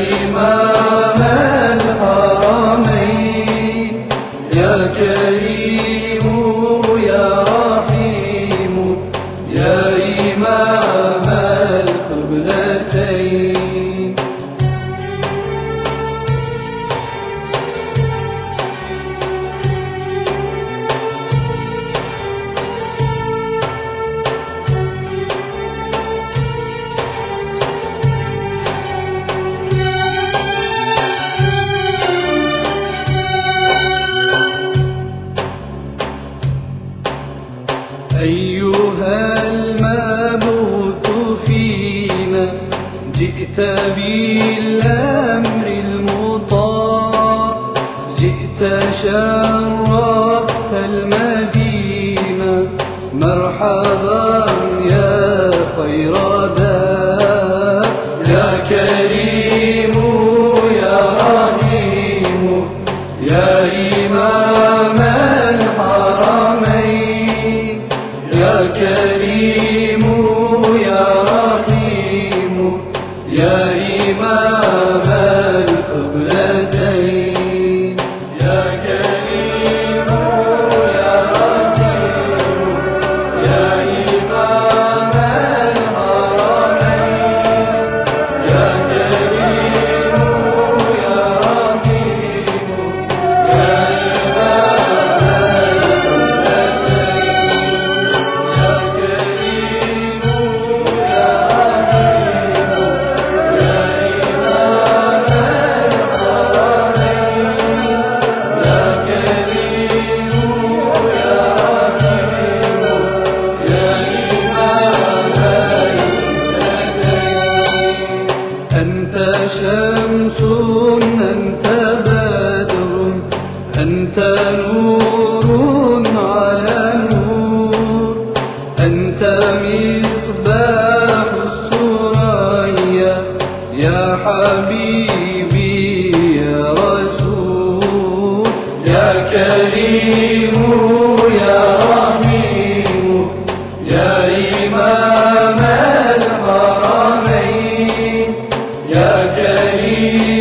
إمام الحرمين يا كريم جئت بالأمر المطاع. جئت شرفت المدينة مرحبا يا خير داع. يا كريم يا رحيم يا إمام الحرمين. يا كريم إمام القبلتين. شمس أنت بدر أنت نور على نور أنت مصباح السريا يا حبيبي يا رسول يا كريم يا يا كريم.